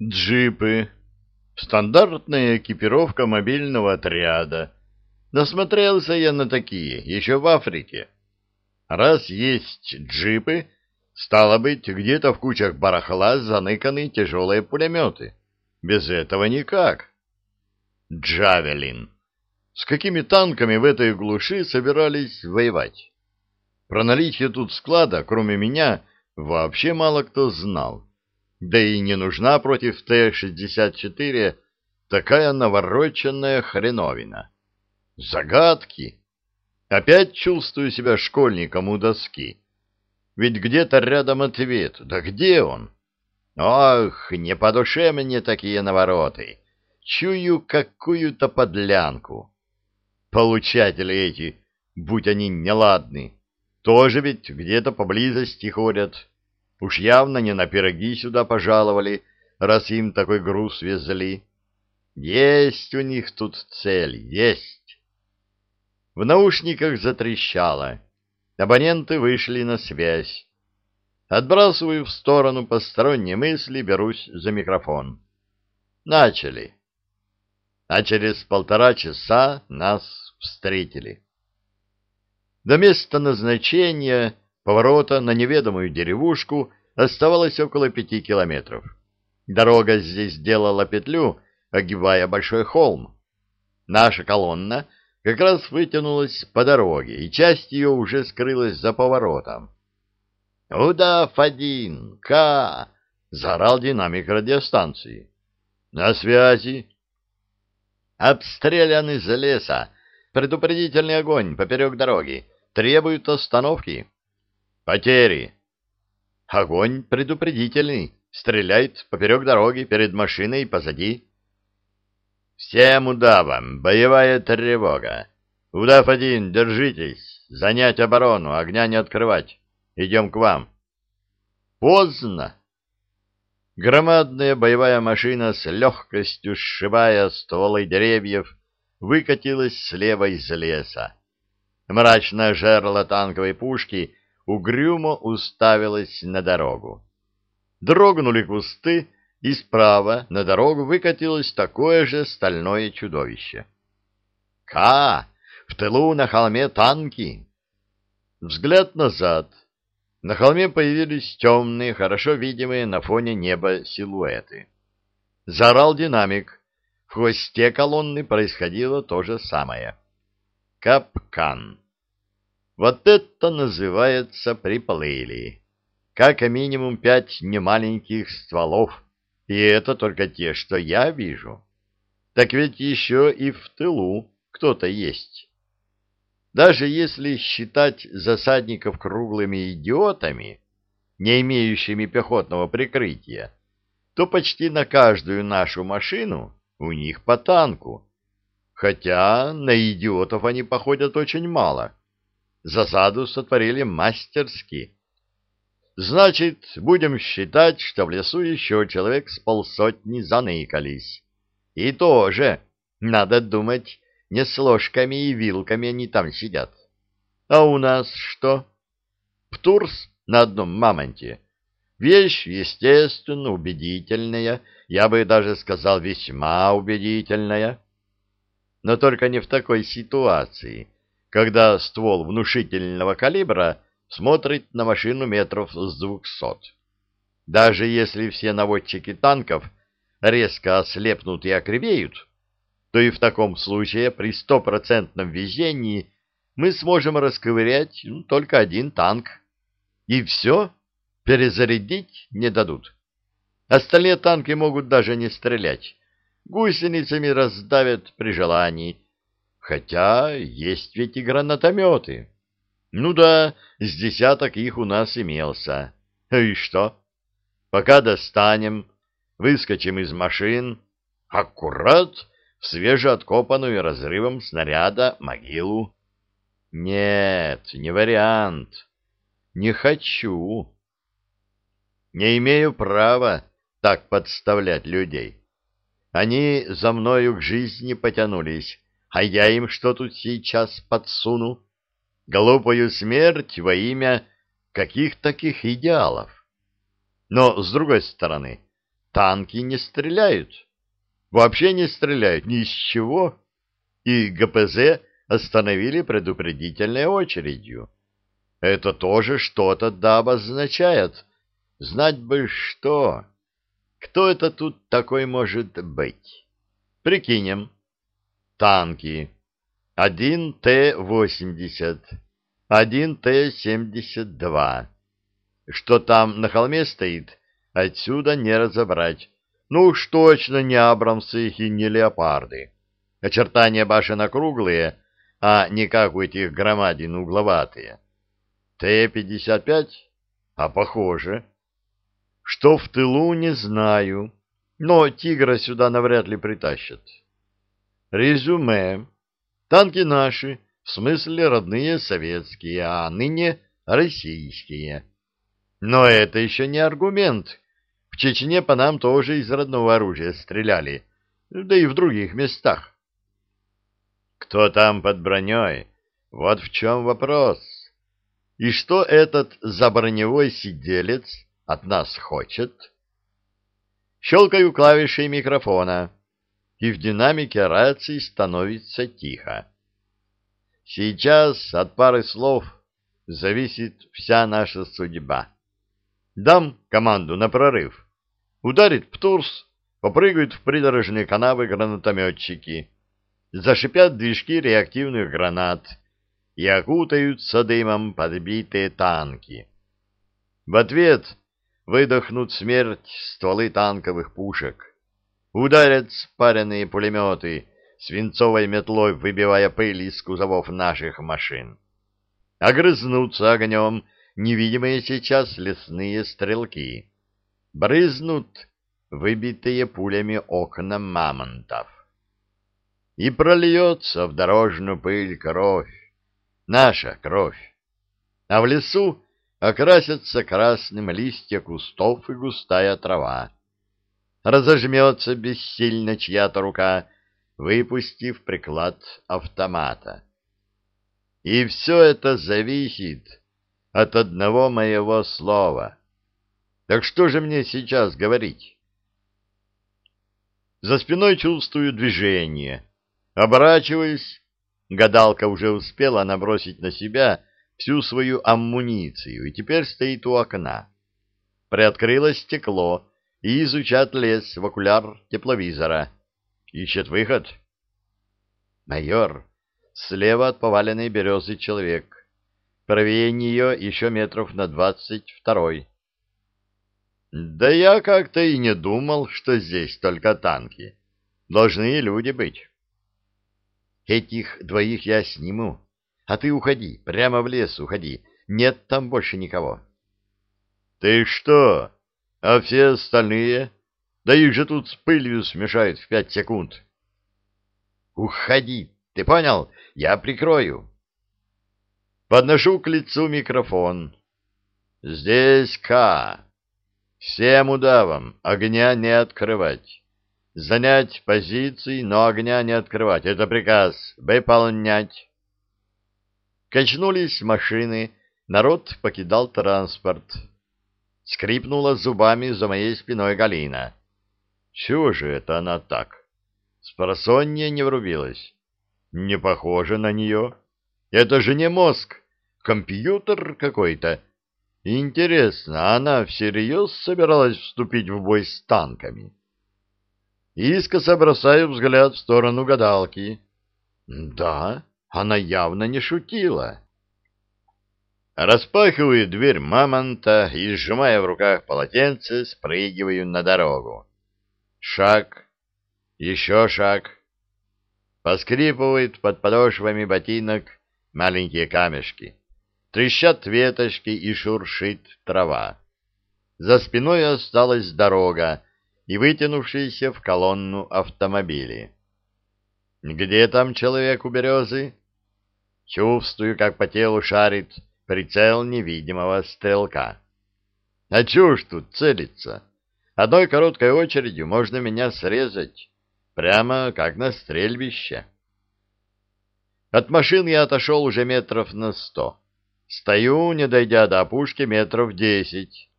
Джипы. Стандартная экипировка мобильного отряда. Насмотрелся я на такие, еще в Африке. Раз есть джипы, стало быть, где-то в кучах барахла заныканы тяжелые пулеметы. Без этого никак. Джавелин. С какими танками в этой глуши собирались воевать? Про наличие тут склада, кроме меня, вообще мало кто знал. Да и не нужна против Т-64 такая навороченная хреновина. Загадки. Опять чувствую себя школьником у доски. Ведь где-то рядом ответ. Да где он? Ох, не по душе мне такие навороты. Чую какую-то подлянку. Получатели эти, будь они неладны, тоже ведь где-то поблизости ходят. Уж явно не на пироги сюда пожаловали, раз им такой груз везли. Есть у них тут цель, есть. В наушниках затрещало. Абоненты вышли на связь. Отбрасываю в сторону посторонние мысли, берусь за микрофон. Начали. А через полтора часа нас встретили. До места назначения поворота на неведомую деревушку оставалось около пяти километров. Дорога здесь делала петлю, огибая большой холм. Наша колонна как раз вытянулась по дороге, и часть ее уже скрылась за поворотом. «Удав один! К!» — заорал динамик радиостанции. «На связи!» «Обстрелян из леса! Предупредительный огонь поперек дороги! Требуют остановки!» Потери. Огонь предупредительный. Стреляет поперек дороги, перед машиной и позади. Всем удавам. Боевая тревога. Удав один, держитесь. Занять оборону, огня не открывать. Идем к вам. Поздно. Громадная боевая машина с легкостью сшибая стволы деревьев выкатилась слева из леса. Мрачное жерло танковой пушки угрюмо уставилась на дорогу. Дрогнули кусты, и справа на дорогу выкатилось такое же стальное чудовище. «Ка! В тылу на холме танки!» Взгляд назад. На холме появились темные, хорошо видимые на фоне неба силуэты. Заорал динамик. В хвосте колонны происходило то же самое. Капкан. Вот это называется приплыли. Как минимум пять немаленьких стволов, и это только те, что я вижу. Так ведь еще и в тылу кто-то есть. Даже если считать засадников круглыми идиотами, не имеющими пехотного прикрытия, то почти на каждую нашу машину у них по танку. Хотя на идиотов они походят очень мало. Засаду сотворили мастерски. Значит, будем считать, что в лесу еще человек с полсотни заныкались. И тоже, надо думать, не с ложками и вилками они там сидят. А у нас что? Птурс на одном мамонте. Вещь, естественно, убедительная, я бы даже сказал, весьма убедительная. Но только не в такой ситуации когда ствол внушительного калибра смотрит на машину метров с двухсот. Даже если все наводчики танков резко ослепнут и окривеют, то и в таком случае при стопроцентном везении мы сможем расковырять ну, только один танк. И все, перезарядить не дадут. Остальные танки могут даже не стрелять. Гусеницами раздавят при желании, Хотя есть ведь и гранатометы. Ну да, с десяток их у нас имелся. И что? Пока достанем, выскочим из машин, аккурат в свежеоткопанную разрывом снаряда могилу. Нет, не вариант. Не хочу. Не имею права так подставлять людей. Они за мною к жизни потянулись, а я им что тут сейчас подсуну? Глупую смерть во имя каких таких идеалов? Но, с другой стороны, танки не стреляют. Вообще не стреляют ни из чего. И ГПЗ остановили предупредительной очередью. Это тоже что-то да обозначает. Знать бы что. Кто это тут такой может быть? Прикинем. Танки. Один Т-80, один Т-72. Что там на холме стоит, отсюда не разобрать. Ну уж точно не Абрамсы и не Леопарды. Очертания башен округлые, а не как у этих громадин угловатые. Т-55? А похоже. Что в тылу, не знаю, но «Тигра» сюда навряд ли притащат. Резюме. Танки наши, в смысле родные советские, а ныне российские. Но это еще не аргумент. В Чечне по нам тоже из родного оружия стреляли, да и в других местах. Кто там под броней? Вот в чем вопрос. И что этот заброневой сиделец от нас хочет? Щелкаю клавишей микрофона, и в динамике рации становится тихо. Сейчас от пары слов зависит вся наша судьба. Дам команду на прорыв. Ударит Птурс, попрыгают в придорожные канавы гранатометчики. Зашипят движки реактивных гранат и окутаются дымом подбитые танки. В ответ выдохнут смерть стволы танковых пушек. Ударят спаренные пулеметы, свинцовой метлой выбивая пыль из кузовов наших машин. Огрызнутся огнем невидимые сейчас лесные стрелки. Брызнут выбитые пулями окна мамонтов. И прольется в дорожную пыль кровь, наша кровь. А в лесу окрасятся красным листья кустов и густая трава. Разожмется бессильно чья-то рука, выпустив приклад автомата. И все это зависит от одного моего слова. Так что же мне сейчас говорить? За спиной чувствую движение. Оборачиваясь, гадалка уже успела набросить на себя всю свою амуницию и теперь стоит у окна. Приоткрылось стекло и изучает лес в окуляр тепловизора. Ищет выход. Майор, слева от поваленной березы человек. Правее нее еще метров на двадцать второй. Да я как-то и не думал, что здесь только танки. Должны и люди быть. Этих двоих я сниму, а ты уходи, прямо в лес уходи. Нет там больше никого. Ты что? А все остальные? Да их же тут с пылью смешают в пять секунд. Уходи, ты понял? Я прикрою. Подношу к лицу микрофон. Здесь К. Всем удавам огня не открывать. Занять позиции, но огня не открывать. Это приказ. Выполнять. Качнулись машины. Народ покидал транспорт. Скрипнула зубами за моей спиной Галина. Чего же это она так? Спросонья не врубилась. Не похоже на нее. Это же не мозг, компьютер какой-то. Интересно, она всерьез собиралась вступить в бой с танками? Искоса бросаю взгляд в сторону гадалки. Да, она явно не шутила. Распахиваю дверь мамонта и, сжимая в руках полотенце, спрыгиваю на дорогу. Шаг, еще шаг. Поскрипывает под подошвами ботинок маленькие камешки. Трещат веточки и шуршит трава. За спиной осталась дорога и вытянувшиеся в колонну автомобили. Где там человек у березы? Чувствую, как по телу шарит прицел невидимого стрелка. А чего ж тут целиться? Одной короткой очередью можно меня срезать, прямо как на стрельбище. От машин я отошел уже метров на сто. Стою, не дойдя до опушки, метров десять.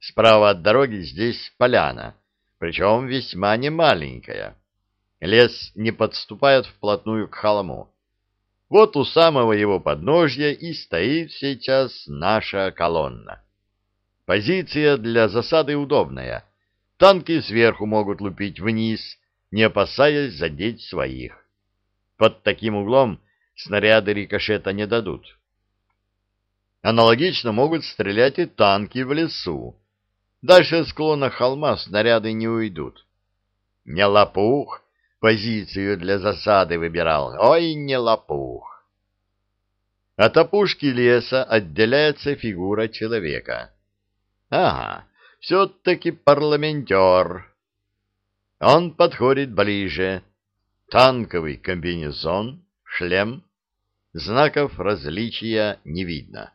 Справа от дороги здесь поляна. причем весьма немаленькая. Лес не подступает вплотную к холму. Вот у самого его подножья и стоит сейчас наша колонна. Позиция для засады удобная. Танки сверху могут лупить вниз, не опасаясь задеть своих. Под таким углом снаряды рикошета не дадут. Аналогично могут стрелять и танки в лесу. Дальше склона холма снаряды не уйдут. Не лопух позицию для засады выбирал. Ой, не лопух. От опушки леса отделяется фигура человека. Ага, все-таки парламентер. Он подходит ближе. Танковый комбинезон, шлем. Знаков различия не видно.